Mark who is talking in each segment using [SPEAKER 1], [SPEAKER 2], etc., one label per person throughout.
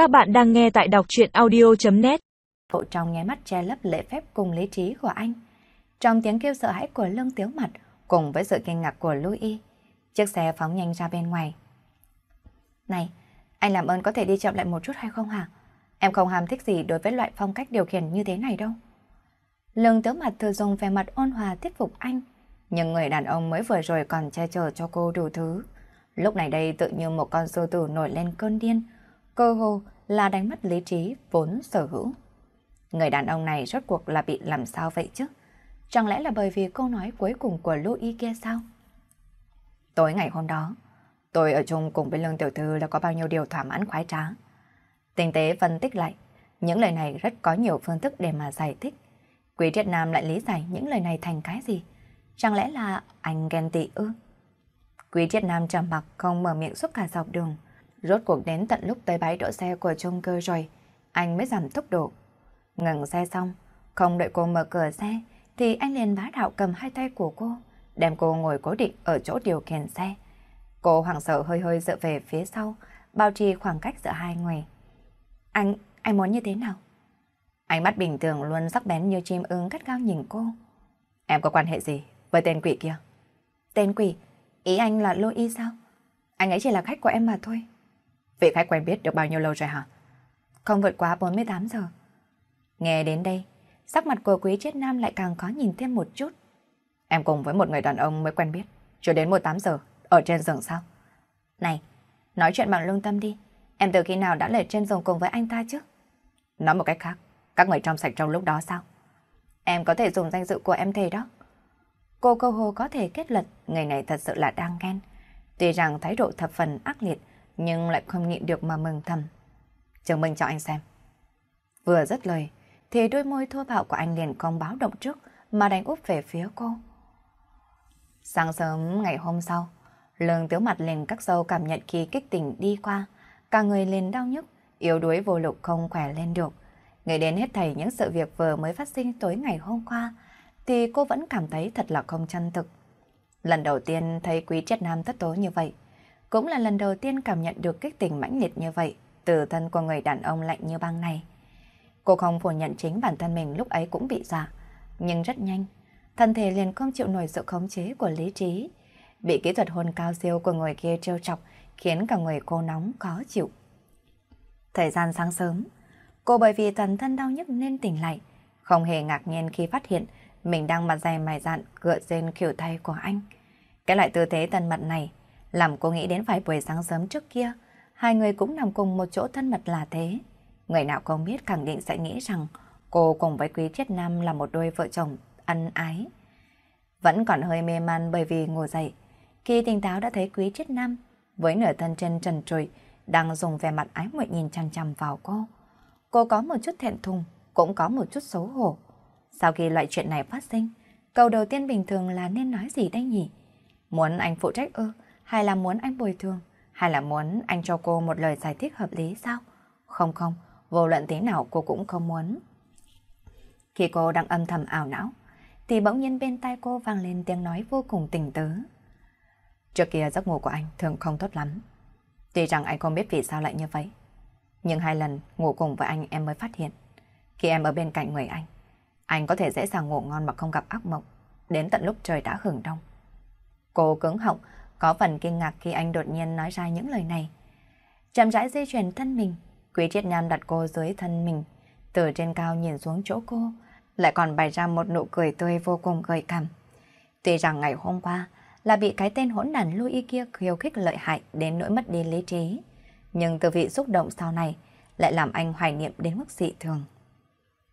[SPEAKER 1] Các bạn đang nghe tại đọc chuyện audio.net cậu
[SPEAKER 2] Trong nháy mắt che lấp lễ phép cùng lý trí của anh. Trong tiếng kêu sợ hãi của lưng tiếu mặt cùng với sự kinh ngạc của Louis, chiếc xe phóng nhanh ra bên ngoài. Này, anh làm ơn có thể đi chậm lại một chút hay không hả? Em không ham thích gì đối với loại phong cách điều khiển như thế này đâu. Lương tiếu mặt thừa dùng vẻ mặt ôn hòa thuyết phục anh. Nhưng người đàn ông mới vừa rồi còn che chở cho cô đủ thứ. Lúc này đây tự như một con sư tử nổi lên cơn điên. Cơ hồ là đánh mất lý trí vốn sở hữu. Người đàn ông này rốt cuộc là bị làm sao vậy chứ? Chẳng lẽ là bởi vì câu nói cuối cùng của Louis kia sao? Tối ngày hôm đó, tôi ở chung cùng với Lương Tiểu Thư là có bao nhiêu điều thỏa mãn khoái trá. Tinh tế phân tích lại, những lời này rất có nhiều phương thức để mà giải thích. Quý Triết Nam lại lý giải những lời này thành cái gì? Chẳng lẽ là anh ghen tị ư? Quý Triết Nam trầm mặc không mở miệng suốt cả dọc đường. Rốt cuộc đến tận lúc tới bãi đỗ xe của trung cư rồi, anh mới giảm tốc độ. Ngừng xe xong, không đợi cô mở cửa xe, thì anh liền bá đạo cầm hai tay của cô, đem cô ngồi cố định ở chỗ điều khiển xe. Cô hoảng sợ hơi hơi dựa về phía sau, bao trì khoảng cách giữa hai người. Anh, anh muốn như thế nào? Ánh mắt bình thường luôn sắc bén như chim ưng cắt cao nhìn cô. Em có quan hệ gì với tên quỷ kia? Tên quỷ? Ý anh là lôi y sao? Anh ấy chỉ là khách của em mà thôi. Vị khách quen biết được bao nhiêu lâu rồi hả? Không vượt quá 48 giờ. Nghe đến đây, sắc mặt của quý triết nam lại càng khó nhìn thêm một chút. Em cùng với một người đàn ông mới quen biết, chưa đến 18 giờ, ở trên giường sao? Này, nói chuyện bằng lương tâm đi. Em từ khi nào đã lệ trên giường cùng với anh ta chứ? Nói một cách khác, các người trong sạch trong lúc đó sao? Em có thể dùng danh dự của em thề đó. Cô câu hồ có thể kết luận người này thật sự là đang ghen. Tuy rằng thái độ thập phần ác liệt, nhưng lại không nhịn được mà mừng thầm. Chứng minh cho anh xem. Vừa dứt lời, thì đôi môi thô bạo của anh liền không báo động trước mà đánh úp về phía cô. Sáng sớm ngày hôm sau, lương tiếu mặt liền các dâu cảm nhận khi kích tỉnh đi qua, cả người liền đau nhức, yếu đuối vô lực không khỏe lên được. Nghĩ đến hết thảy những sự việc vừa mới phát sinh tối ngày hôm qua, thì cô vẫn cảm thấy thật là không chân thực. Lần đầu tiên thấy quý triết nam thất tố như vậy, cũng là lần đầu tiên cảm nhận được kích tình mãnh liệt như vậy từ thân của người đàn ông lạnh như băng này. Cô không phủ nhận chính bản thân mình lúc ấy cũng bị giả, nhưng rất nhanh, thân thể liền không chịu nổi sự khống chế của lý trí. Bị kỹ thuật hôn cao siêu của người kia trêu chọc khiến cả người cô nóng khó chịu. Thời gian sáng sớm, cô bởi vì toàn thân đau nhức nên tỉnh lại, không hề ngạc nhiên khi phát hiện mình đang mặt dày mày dạn gựa trên kiểu tay của anh. Cái loại tư thế tần mật này làm cô nghĩ đến vài buổi sáng sớm trước kia, hai người cũng nằm cùng một chỗ thân mật là thế. Người nào không biết khẳng định sẽ nghĩ rằng cô cùng với Quý Triết Nam là một đôi vợ chồng ân ái. Vẫn còn hơi mê man bởi vì ngủ dậy. Khi tỉnh táo đã thấy Quý Triết Nam với nửa thân trên trần trụi đang dùng vẻ mặt ái muội nhìn chằm chằm vào cô. Cô có một chút thẹn thùng, cũng có một chút xấu hổ. Sau khi loại chuyện này phát sinh, câu đầu tiên bình thường là nên nói gì đây nhỉ? Muốn anh phụ trách ư? Hay là muốn anh bồi thường? Hay là muốn anh cho cô một lời giải thích hợp lý sao? Không không, vô luận thế nào cô cũng không muốn. Khi cô đang âm thầm ảo não, thì bỗng nhiên bên tai cô vang lên tiếng nói vô cùng tỉnh tứ. Trước kia giấc ngủ của anh thường không tốt lắm. Tuy rằng anh không biết vì sao lại như vậy. Nhưng hai lần ngủ cùng với anh em mới phát hiện. Khi em ở bên cạnh người anh, anh có thể dễ dàng ngủ ngon mà không gặp ác mộng. Đến tận lúc trời đã hưởng đông. Cô cứng họng, có phần kinh ngạc khi anh đột nhiên nói ra những lời này. Chậm rãi di chuyển thân mình, Quý Triết Nam đặt cô dưới thân mình, từ trên cao nhìn xuống chỗ cô, lại còn bày ra một nụ cười tươi vô cùng gợi cảm. Tuy rằng ngày hôm qua là bị cái tên hỗn đàn Louis kia khiêu khích lợi hại đến nỗi mất đi lý trí, nhưng từ vị xúc động sau này lại làm anh hoài niệm đến mức dị thường.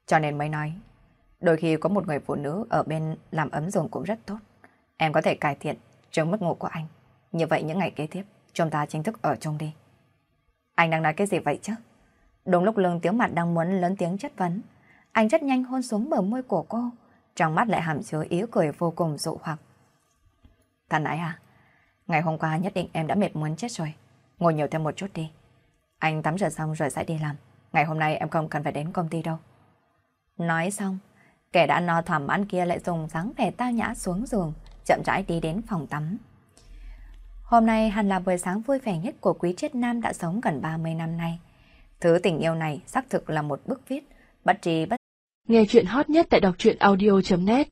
[SPEAKER 2] Cho nên mới nói, đôi khi có một người phụ nữ ở bên làm ấm giường cũng rất tốt. Em có thể cải thiện chứng mất ngủ của anh. Như vậy những ngày kế tiếp, chúng ta chính thức ở chung đi. Anh đang nói cái gì vậy chứ? Đúng lúc lương tiếu mặt đang muốn lớn tiếng chất vấn, anh rất nhanh hôn xuống bờ môi của cô, trong mắt lại hàm chứa ý cười vô cùng dụ hoặc. Thần ái à, ngày hôm qua nhất định em đã mệt muốn chết rồi, ngồi nhiều thêm một chút đi. Anh tắm rửa xong rồi sẽ đi làm, ngày hôm nay em không cần phải đến công ty đâu. Nói xong, kẻ đã no thỏa mãn kia lại dùng dáng vẻ tao nhã xuống giường, chậm rãi đi đến phòng tắm. Hôm nay hẳn là buổi sáng vui vẻ nhất của quý triết nam đã sống gần 30 năm nay. Thứ tình yêu này xác thực là một bức viết, bất trí bất
[SPEAKER 1] Nghe chuyện hot nhất tại đọc truyện audio.net